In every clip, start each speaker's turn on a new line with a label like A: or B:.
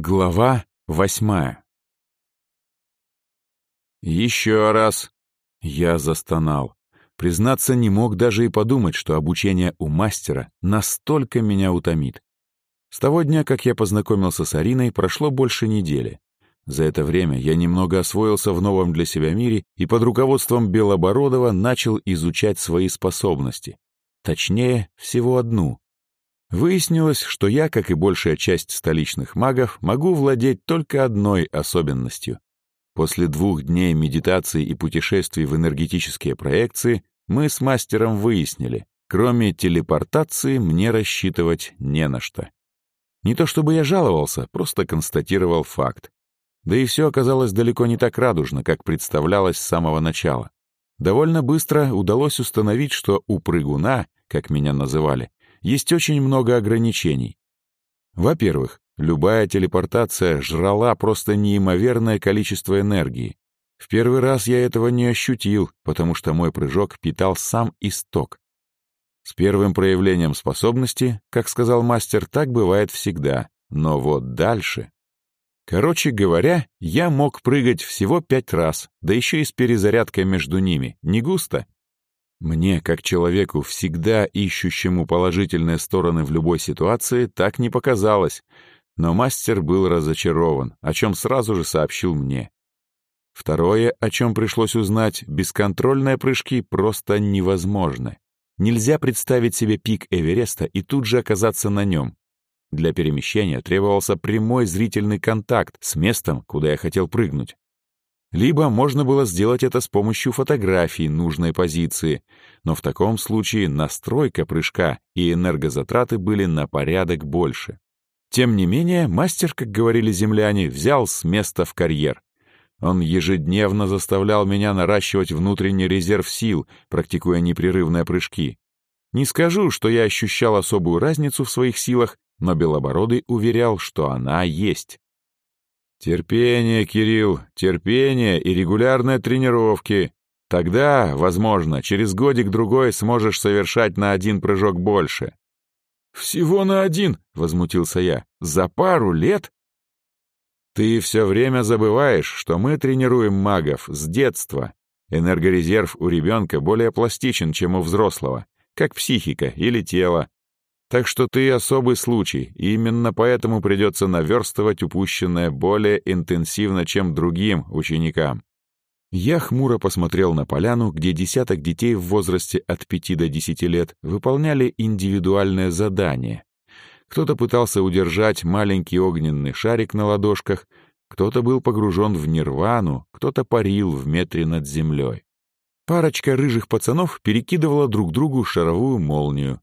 A: Глава восьмая «Еще раз!» Я застонал. Признаться, не мог даже и подумать, что обучение у мастера настолько меня утомит. С того дня, как я познакомился с Ариной, прошло больше недели. За это время я немного освоился в новом для себя мире и под руководством Белобородова начал изучать свои способности. Точнее, всего одну Выяснилось, что я, как и большая часть столичных магов, могу владеть только одной особенностью. После двух дней медитации и путешествий в энергетические проекции мы с мастером выяснили, кроме телепортации мне рассчитывать не на что. Не то чтобы я жаловался, просто констатировал факт. Да и все оказалось далеко не так радужно, как представлялось с самого начала. Довольно быстро удалось установить, что у прыгуна, как меня называли, есть очень много ограничений. Во-первых, любая телепортация жрала просто неимоверное количество энергии. В первый раз я этого не ощутил, потому что мой прыжок питал сам исток. С первым проявлением способности, как сказал мастер, так бывает всегда. Но вот дальше... Короче говоря, я мог прыгать всего пять раз, да еще и с перезарядкой между ними. Не густо? Мне, как человеку, всегда ищущему положительные стороны в любой ситуации, так не показалось, но мастер был разочарован, о чем сразу же сообщил мне. Второе, о чем пришлось узнать, бесконтрольные прыжки просто невозможны. Нельзя представить себе пик Эвереста и тут же оказаться на нем. Для перемещения требовался прямой зрительный контакт с местом, куда я хотел прыгнуть. Либо можно было сделать это с помощью фотографии нужной позиции, но в таком случае настройка прыжка и энергозатраты были на порядок больше. Тем не менее, мастер, как говорили земляне, взял с места в карьер. Он ежедневно заставлял меня наращивать внутренний резерв сил, практикуя непрерывные прыжки. Не скажу, что я ощущал особую разницу в своих силах, но Белобородый уверял, что она есть. Терпение, Кирилл, терпение и регулярные тренировки. Тогда, возможно, через годик-другой сможешь совершать на один прыжок больше. «Всего на один», — возмутился я, — «за пару лет?» «Ты все время забываешь, что мы тренируем магов с детства. Энергорезерв у ребенка более пластичен, чем у взрослого, как психика или тело. Так что ты особый случай, и именно поэтому придется наверстывать упущенное более интенсивно, чем другим ученикам. Я хмуро посмотрел на поляну, где десяток детей в возрасте от 5 до 10 лет выполняли индивидуальное задание. Кто-то пытался удержать маленький огненный шарик на ладошках, кто-то был погружен в нирвану, кто-то парил в метре над землей. Парочка рыжих пацанов перекидывала друг другу шаровую молнию,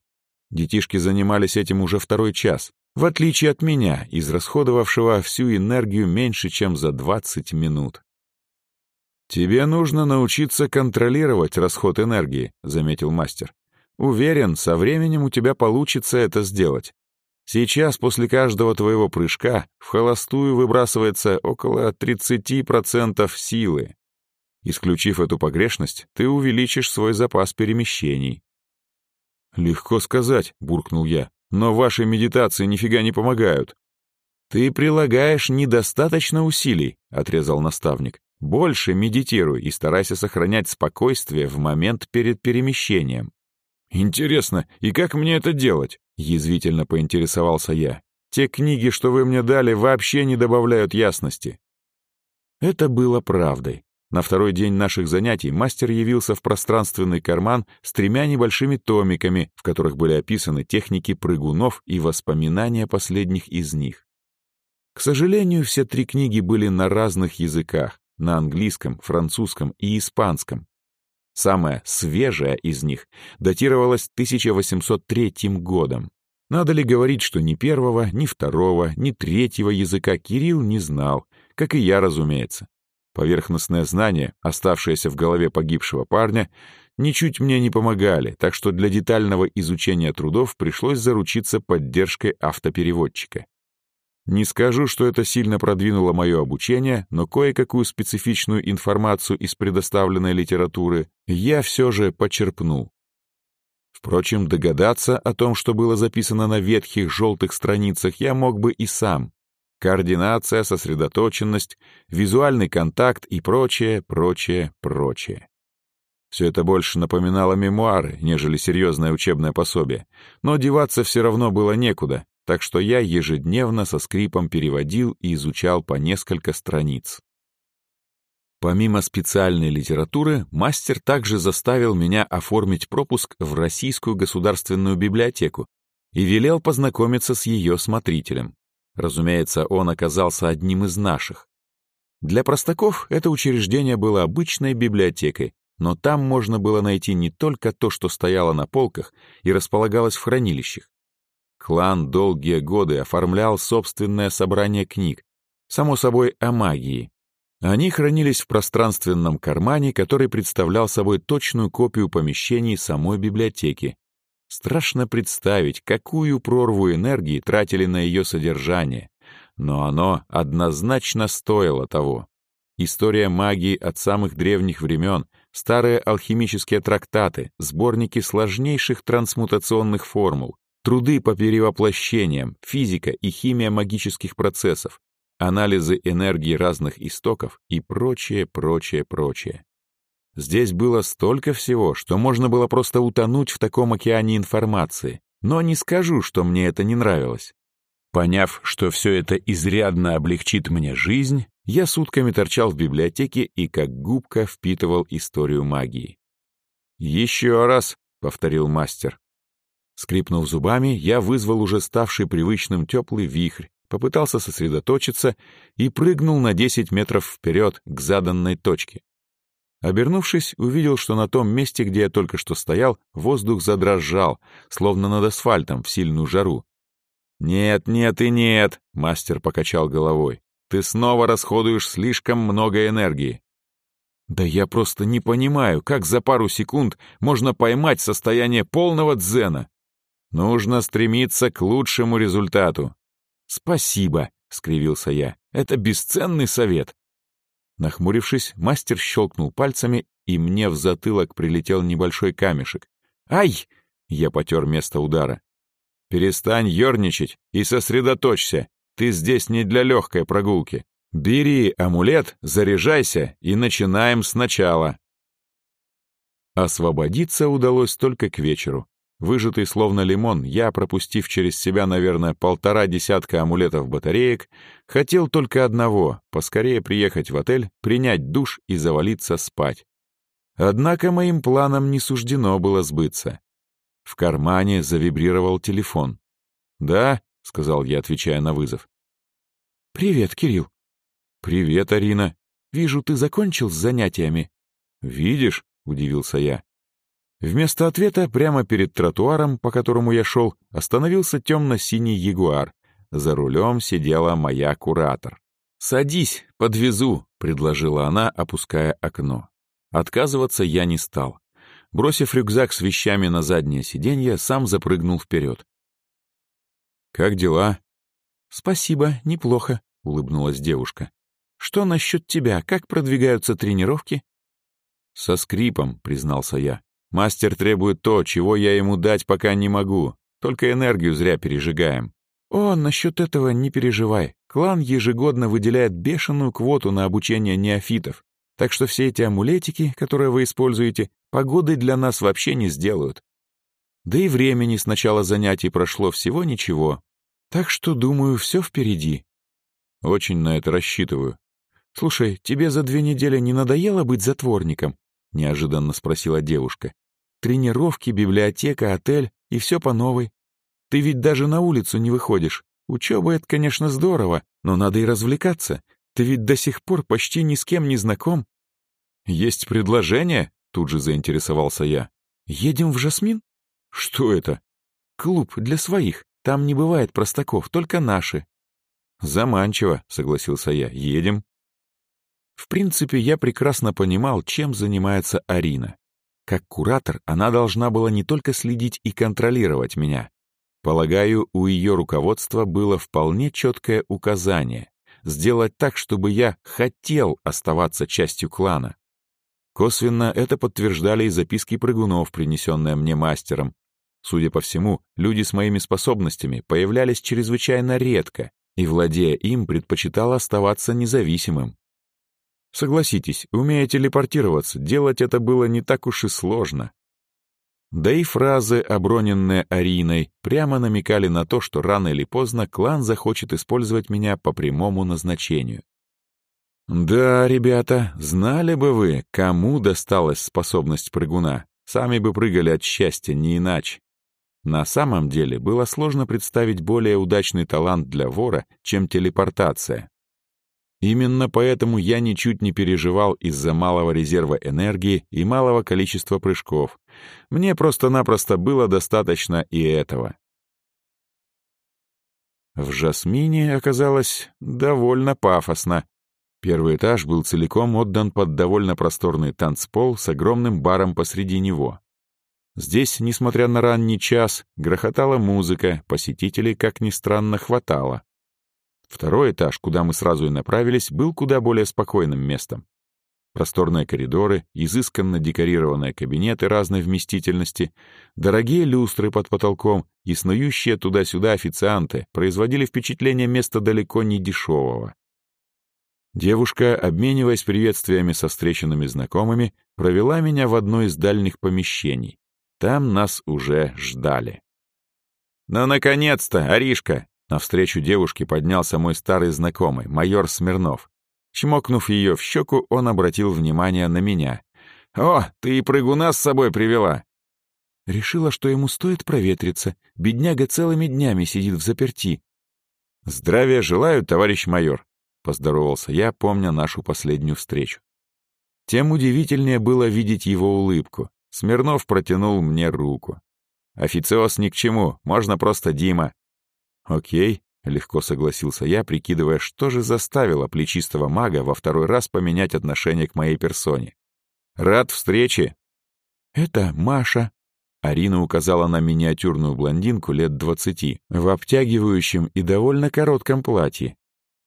A: Детишки занимались этим уже второй час, в отличие от меня, израсходовавшего всю энергию меньше, чем за 20 минут. «Тебе нужно научиться контролировать расход энергии», — заметил мастер. «Уверен, со временем у тебя получится это сделать. Сейчас после каждого твоего прыжка в холостую выбрасывается около 30% силы. Исключив эту погрешность, ты увеличишь свой запас перемещений. «Легко сказать», — буркнул я, «но ваши медитации нифига не помогают». «Ты прилагаешь недостаточно усилий», — отрезал наставник. «Больше медитируй и старайся сохранять спокойствие в момент перед перемещением». «Интересно, и как мне это делать?» — язвительно поинтересовался я. «Те книги, что вы мне дали, вообще не добавляют ясности». Это было правдой. На второй день наших занятий мастер явился в пространственный карман с тремя небольшими томиками, в которых были описаны техники прыгунов и воспоминания последних из них. К сожалению, все три книги были на разных языках — на английском, французском и испанском. Самая свежая из них датировалась 1803 годом. Надо ли говорить, что ни первого, ни второго, ни третьего языка Кирилл не знал, как и я, разумеется. Поверхностные знания, оставшиеся в голове погибшего парня, ничуть мне не помогали, так что для детального изучения трудов пришлось заручиться поддержкой автопереводчика. Не скажу, что это сильно продвинуло мое обучение, но кое-какую специфичную информацию из предоставленной литературы я все же почерпнул. Впрочем, догадаться о том, что было записано на ветхих желтых страницах, я мог бы и сам. Координация, сосредоточенность, визуальный контакт и прочее, прочее, прочее. Все это больше напоминало мемуары, нежели серьезное учебное пособие, но деваться все равно было некуда, так что я ежедневно со скрипом переводил и изучал по несколько страниц. Помимо специальной литературы, мастер также заставил меня оформить пропуск в Российскую государственную библиотеку и велел познакомиться с ее смотрителем. Разумеется, он оказался одним из наших. Для простаков это учреждение было обычной библиотекой, но там можно было найти не только то, что стояло на полках и располагалось в хранилищах. Клан долгие годы оформлял собственное собрание книг, само собой о магии. Они хранились в пространственном кармане, который представлял собой точную копию помещений самой библиотеки. Страшно представить, какую прорву энергии тратили на ее содержание, но оно однозначно стоило того. История магии от самых древних времен, старые алхимические трактаты, сборники сложнейших трансмутационных формул, труды по перевоплощениям, физика и химия магических процессов, анализы энергии разных истоков и прочее, прочее, прочее. Здесь было столько всего, что можно было просто утонуть в таком океане информации, но не скажу, что мне это не нравилось. Поняв, что все это изрядно облегчит мне жизнь, я сутками торчал в библиотеке и как губка впитывал историю магии. «Еще раз», — повторил мастер, Скрипнув зубами, я вызвал уже ставший привычным теплый вихрь, попытался сосредоточиться и прыгнул на 10 метров вперед к заданной точке. Обернувшись, увидел, что на том месте, где я только что стоял, воздух задрожал, словно над асфальтом в сильную жару. «Нет, нет и нет», — мастер покачал головой. «Ты снова расходуешь слишком много энергии». «Да я просто не понимаю, как за пару секунд можно поймать состояние полного дзена. Нужно стремиться к лучшему результату. Спасибо, скривился я. Это бесценный совет. Нахмурившись, мастер щелкнул пальцами, и мне в затылок прилетел небольшой камешек. «Ай!» — я потер место удара. «Перестань ерничать и сосредоточься. Ты здесь не для легкой прогулки. Бери амулет, заряжайся и начинаем сначала». Освободиться удалось только к вечеру. Выжатый словно лимон, я, пропустив через себя, наверное, полтора десятка амулетов-батареек, хотел только одного — поскорее приехать в отель, принять душ и завалиться спать. Однако моим планам не суждено было сбыться. В кармане завибрировал телефон. «Да», — сказал я, отвечая на вызов. «Привет, Кирилл». «Привет, Арина. Вижу, ты закончил с занятиями». «Видишь?» — удивился я. Вместо ответа прямо перед тротуаром, по которому я шел, остановился темно-синий ягуар. За рулем сидела моя куратор. «Садись, подвезу», — предложила она, опуская окно. Отказываться я не стал. Бросив рюкзак с вещами на заднее сиденье, сам запрыгнул вперед. «Как дела?» «Спасибо, неплохо», — улыбнулась девушка. «Что насчет тебя? Как продвигаются тренировки?» «Со скрипом», — признался я. Мастер требует то, чего я ему дать пока не могу. Только энергию зря пережигаем. О, насчет этого не переживай. Клан ежегодно выделяет бешеную квоту на обучение неофитов. Так что все эти амулетики, которые вы используете, погоды для нас вообще не сделают. Да и времени с начала занятий прошло всего ничего. Так что, думаю, все впереди. Очень на это рассчитываю. Слушай, тебе за две недели не надоело быть затворником? Неожиданно спросила девушка. Тренировки, библиотека, отель и все по новой. Ты ведь даже на улицу не выходишь. Учеба — это, конечно, здорово, но надо и развлекаться. Ты ведь до сих пор почти ни с кем не знаком. Есть предложение? Тут же заинтересовался я. Едем в Жасмин? Что это? Клуб для своих. Там не бывает простаков, только наши. Заманчиво, согласился я. Едем. В принципе, я прекрасно понимал, чем занимается Арина. Как куратор она должна была не только следить и контролировать меня. Полагаю, у ее руководства было вполне четкое указание — сделать так, чтобы я хотел оставаться частью клана. Косвенно это подтверждали и записки прыгунов, принесенные мне мастером. Судя по всему, люди с моими способностями появлялись чрезвычайно редко, и, владея им, предпочитал оставаться независимым. Согласитесь, умея телепортироваться, делать это было не так уж и сложно. Да и фразы, оброненные Ариной, прямо намекали на то, что рано или поздно клан захочет использовать меня по прямому назначению. Да, ребята, знали бы вы, кому досталась способность прыгуна. Сами бы прыгали от счастья, не иначе. На самом деле было сложно представить более удачный талант для вора, чем телепортация. Именно поэтому я ничуть не переживал из-за малого резерва энергии и малого количества прыжков. Мне просто-напросто было достаточно и этого. В Жасмине оказалось довольно пафосно. Первый этаж был целиком отдан под довольно просторный танцпол с огромным баром посреди него. Здесь, несмотря на ранний час, грохотала музыка, посетителей, как ни странно, хватало. Второй этаж, куда мы сразу и направились, был куда более спокойным местом. Просторные коридоры, изысканно декорированные кабинеты разной вместительности, дорогие люстры под потолком и снующие туда-сюда официанты производили впечатление места далеко не дешевого. Девушка, обмениваясь приветствиями со встреченными знакомыми, провела меня в одно из дальних помещений. Там нас уже ждали. «Ну, наконец-то, Аришка!» Навстречу девушке поднялся мой старый знакомый, майор Смирнов. Чмокнув ее в щеку, он обратил внимание на меня. «О, ты и прыгуна с собой привела!» Решила, что ему стоит проветриться. Бедняга целыми днями сидит в заперти. «Здравия желаю, товарищ майор», Поздоровался я, помня нашу последнюю встречу. Тем удивительнее было видеть его улыбку. Смирнов протянул мне руку. «Официоз ни к чему, можно просто Дима». «Окей», — легко согласился я, прикидывая, что же заставило плечистого мага во второй раз поменять отношение к моей персоне. «Рад встрече». «Это Маша», Арина указала на миниатюрную блондинку лет двадцати в обтягивающем и довольно коротком платье,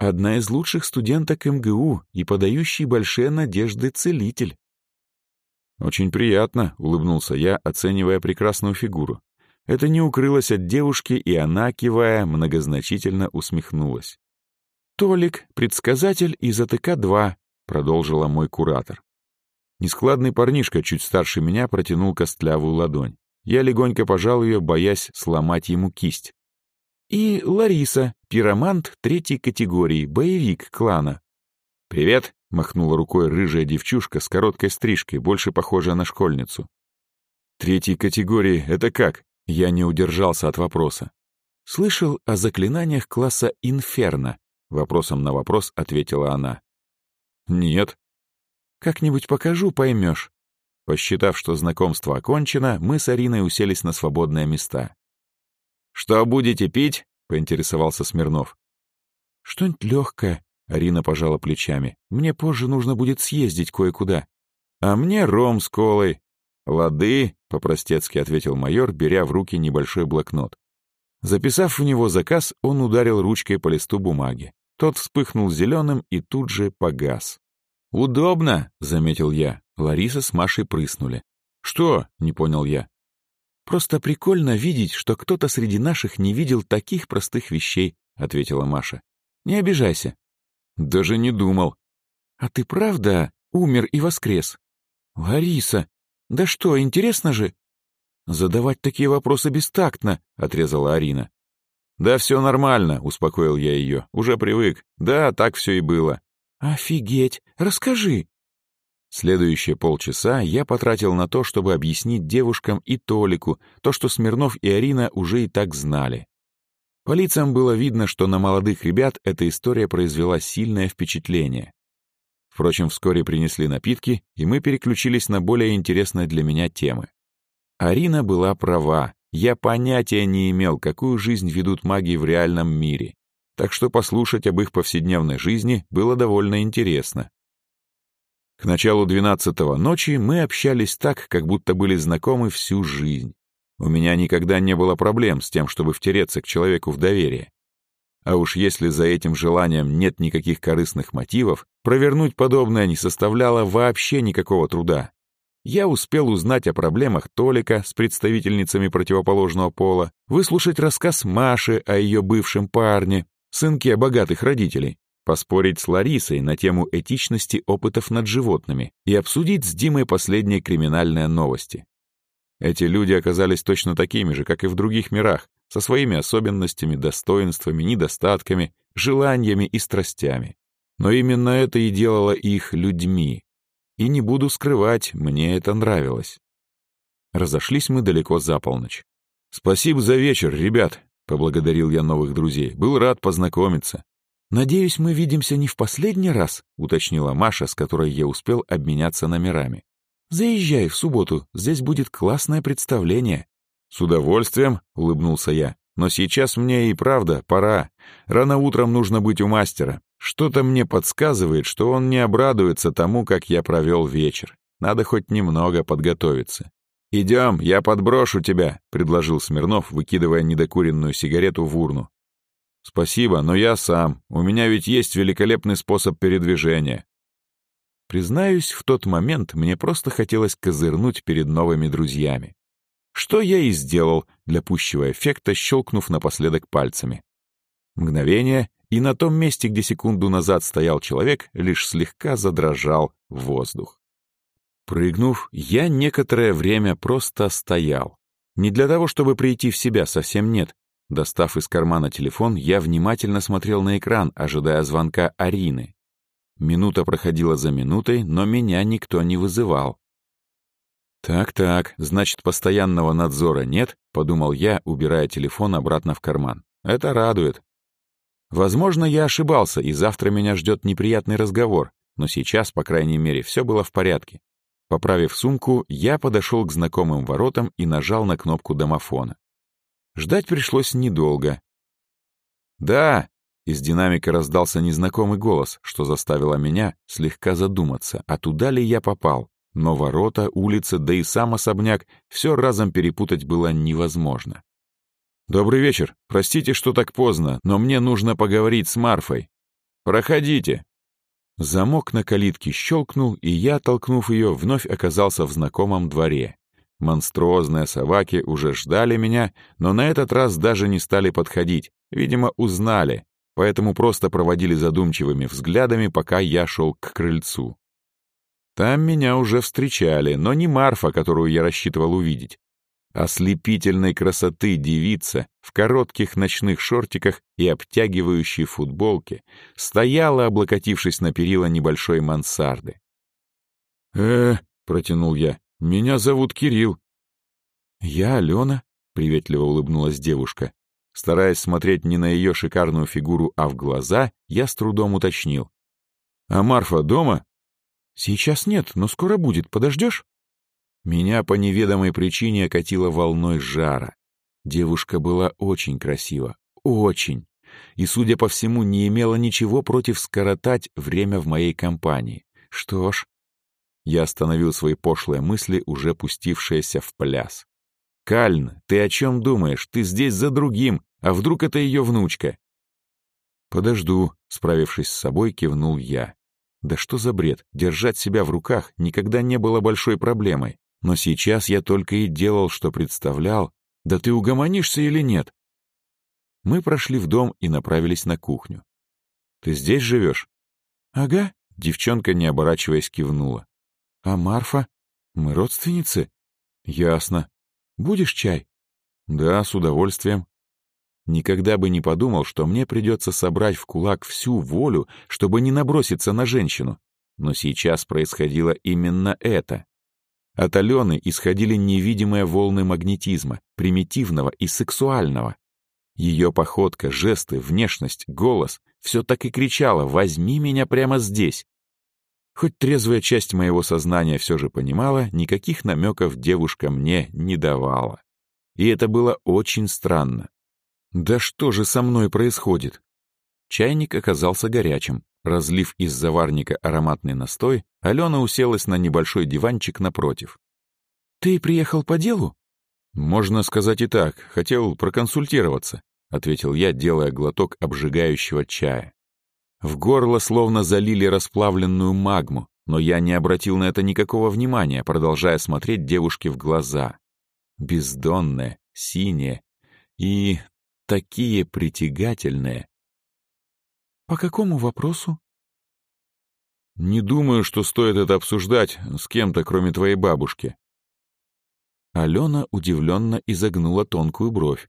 A: Одна из лучших студенток МГУ и подающий большие надежды целитель. «Очень приятно», — улыбнулся я, оценивая прекрасную фигуру. Это не укрылось от девушки, и она, кивая, многозначительно усмехнулась. «Толик, предсказатель из АТК-2», — продолжила мой куратор. Нескладный парнишка, чуть старше меня, протянул костлявую ладонь. Я легонько пожал ее, боясь сломать ему кисть. И Лариса, пиромант третьей категории, боевик клана. «Привет!» — махнула рукой рыжая девчушка с короткой стрижкой, больше похожая на школьницу. «Третьей категории — это как?» Я не удержался от вопроса. «Слышал о заклинаниях класса Инферно?» Вопросом на вопрос ответила она. «Нет». «Как-нибудь покажу, поймешь». Посчитав, что знакомство окончено, мы с Ариной уселись на свободные места. «Что будете пить?» — поинтересовался Смирнов. «Что-нибудь легкое», — Арина пожала плечами. «Мне позже нужно будет съездить кое-куда». «А мне ром с колой». «Лады», — по-простецки ответил майор, беря в руки небольшой блокнот. Записав в него заказ, он ударил ручкой по листу бумаги. Тот вспыхнул зеленым и тут же погас. «Удобно», — заметил я. Лариса с Машей прыснули. «Что?» — не понял я. «Просто прикольно видеть, что кто-то среди наших не видел таких простых вещей», — ответила Маша. «Не обижайся». «Даже не думал». «А ты правда умер и воскрес?» «Лариса, да что, интересно же?» «Задавать такие вопросы бестактно», — отрезала Арина. «Да все нормально», — успокоил я ее. «Уже привык. Да, так все и было». «Офигеть! Расскажи!» Следующие полчаса я потратил на то, чтобы объяснить девушкам и Толику то, что Смирнов и Арина уже и так знали. По лицам было видно, что на молодых ребят эта история произвела сильное впечатление. Впрочем, вскоре принесли напитки, и мы переключились на более интересные для меня темы. Арина была права, я понятия не имел, какую жизнь ведут маги в реальном мире, так что послушать об их повседневной жизни было довольно интересно. К началу двенадцатого ночи мы общались так, как будто были знакомы всю жизнь. У меня никогда не было проблем с тем, чтобы втереться к человеку в доверие. А уж если за этим желанием нет никаких корыстных мотивов, провернуть подобное не составляло вообще никакого труда. Я успел узнать о проблемах Толика с представительницами противоположного пола, выслушать рассказ Маши о ее бывшем парне, сынке богатых родителей, поспорить с Ларисой на тему этичности опытов над животными и обсудить с Димой последние криминальные новости. Эти люди оказались точно такими же, как и в других мирах, со своими особенностями, достоинствами, недостатками, желаниями и страстями. Но именно это и делало их людьми. И не буду скрывать, мне это нравилось. Разошлись мы далеко за полночь. «Спасибо за вечер, ребят», — поблагодарил я новых друзей. «Был рад познакомиться». «Надеюсь, мы видимся не в последний раз», — уточнила Маша, с которой я успел обменяться номерами. «Заезжай в субботу, здесь будет классное представление». «С удовольствием», — улыбнулся я. «Но сейчас мне и правда пора. Рано утром нужно быть у мастера. Что-то мне подсказывает, что он не обрадуется тому, как я провел вечер. Надо хоть немного подготовиться». «Идем, я подброшу тебя», — предложил Смирнов, выкидывая недокуренную сигарету в урну. «Спасибо, но я сам. У меня ведь есть великолепный способ передвижения». Признаюсь, в тот момент мне просто хотелось козырнуть перед новыми друзьями. Что я и сделал, для пущего эффекта щелкнув напоследок пальцами. Мгновение, и на том месте, где секунду назад стоял человек, лишь слегка задрожал воздух. Прыгнув, я некоторое время просто стоял. Не для того, чтобы прийти в себя, совсем нет. Достав из кармана телефон, я внимательно смотрел на экран, ожидая звонка Арины. Минута проходила за минутой, но меня никто не вызывал. «Так-так, значит, постоянного надзора нет», — подумал я, убирая телефон обратно в карман. «Это радует. Возможно, я ошибался, и завтра меня ждет неприятный разговор, но сейчас, по крайней мере, все было в порядке. Поправив сумку, я подошел к знакомым воротам и нажал на кнопку домофона. Ждать пришлось недолго. «Да!» — из динамика раздался незнакомый голос, что заставило меня слегка задуматься, а туда ли я попал. Но ворота, улица, да и сам особняк все разом перепутать было невозможно. «Добрый вечер. Простите, что так поздно, но мне нужно поговорить с Марфой. Проходите!» Замок на калитке щелкнул, и я, толкнув ее, вновь оказался в знакомом дворе. Монструозные собаки уже ждали меня, но на этот раз даже не стали подходить, видимо, узнали, поэтому просто проводили задумчивыми взглядами, пока я шел к крыльцу. Там меня уже встречали, но не Марфа, которую я рассчитывал увидеть, Ослепительной красоты девица в коротких ночных шортиках и обтягивающей футболке стояла, облокотившись на перила небольшой мансарды. «Э, — протянул я, — меня зовут Кирилл». «Я Алена», — приветливо улыбнулась девушка. Стараясь смотреть не на ее шикарную фигуру, а в глаза, я с трудом уточнил. «А Марфа дома?» «Сейчас нет, но скоро будет. Подождешь?» Меня по неведомой причине окатило волной жара. Девушка была очень красива, очень. И, судя по всему, не имела ничего против скоротать время в моей компании. Что ж, я остановил свои пошлые мысли, уже пустившиеся в пляс. «Кальн, ты о чем думаешь? Ты здесь за другим, а вдруг это ее внучка?» «Подожду», — справившись с собой, кивнул я. «Да что за бред? Держать себя в руках никогда не было большой проблемой. Но сейчас я только и делал, что представлял, да ты угомонишься или нет? Мы прошли в дом и направились на кухню. «Ты здесь живешь?» «Ага», — девчонка, не оборачиваясь, кивнула. «А Марфа? Мы родственницы?» «Ясно. Будешь чай?» «Да, с удовольствием». Никогда бы не подумал, что мне придется собрать в кулак всю волю, чтобы не наброситься на женщину. Но сейчас происходило именно это. От Алены исходили невидимые волны магнетизма, примитивного и сексуального. Ее походка, жесты, внешность, голос — все так и кричало «возьми меня прямо здесь». Хоть трезвая часть моего сознания все же понимала, никаких намеков девушка мне не давала. И это было очень странно. Да что же со мной происходит? Чайник оказался горячим. Разлив из заварника ароматный настой, Алена уселась на небольшой диванчик напротив. «Ты приехал по делу?» «Можно сказать и так. Хотел проконсультироваться», — ответил я, делая глоток обжигающего чая. В горло словно залили расплавленную магму, но я не обратил на это никакого внимания, продолжая смотреть девушке в глаза. Бездонные, синие и такие притягательные.
B: «По какому вопросу?»
A: «Не думаю, что стоит это обсуждать с кем-то, кроме твоей бабушки».
B: Алена удивленно изогнула тонкую бровь.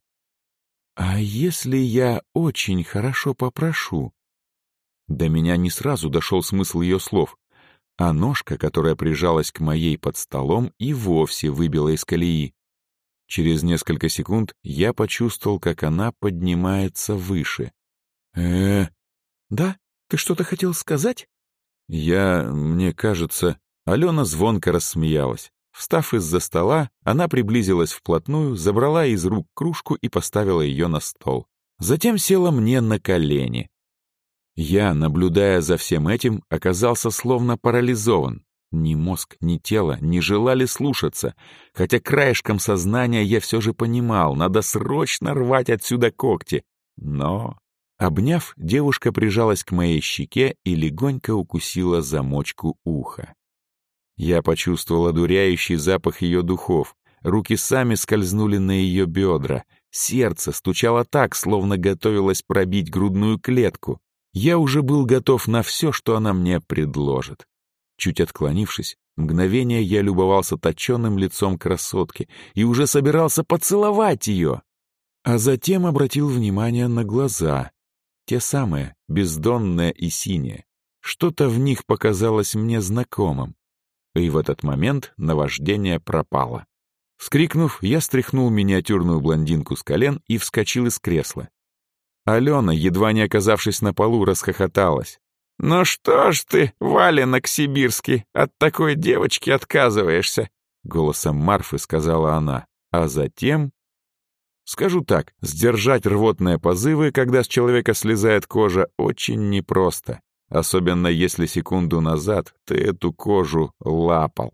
B: «А если я очень хорошо попрошу?» До меня не сразу дошел смысл ее слов, а ножка, которая прижалась к моей под столом, и вовсе выбила из колеи. Через несколько секунд я почувствовал, как она поднимается выше. э «Да? Ты что-то хотел сказать?»
A: «Я... мне кажется...» Алена звонко рассмеялась. Встав из-за стола, она приблизилась вплотную, забрала из рук кружку и поставила ее на стол. Затем села мне на колени. Я, наблюдая за всем этим, оказался словно парализован. Ни мозг, ни тело не желали слушаться, хотя краешком сознания я все же понимал, надо срочно рвать отсюда когти. Но, обняв, девушка прижалась к моей щеке и легонько укусила замочку уха. Я почувствовал одуряющий запах ее духов, руки сами скользнули на ее бедра, сердце стучало так, словно готовилось пробить грудную клетку. Я уже был готов на все, что она мне предложит. Чуть отклонившись, мгновение я любовался точенным лицом красотки и уже собирался поцеловать ее. А затем обратил внимание на глаза. Те самые, бездонные и синие. Что-то в них показалось мне знакомым. И в этот момент наваждение пропало. Вскрикнув, я стряхнул миниатюрную блондинку с колен и вскочил из кресла. Алена, едва не оказавшись на полу, расхохоталась. «Ну что ж ты, валенок сибирский, от такой девочки отказываешься?» Голосом Марфы сказала она. А затем... Скажу так, сдержать рвотные позывы, когда с человека слезает кожа, очень непросто. Особенно если секунду назад ты эту кожу лапал.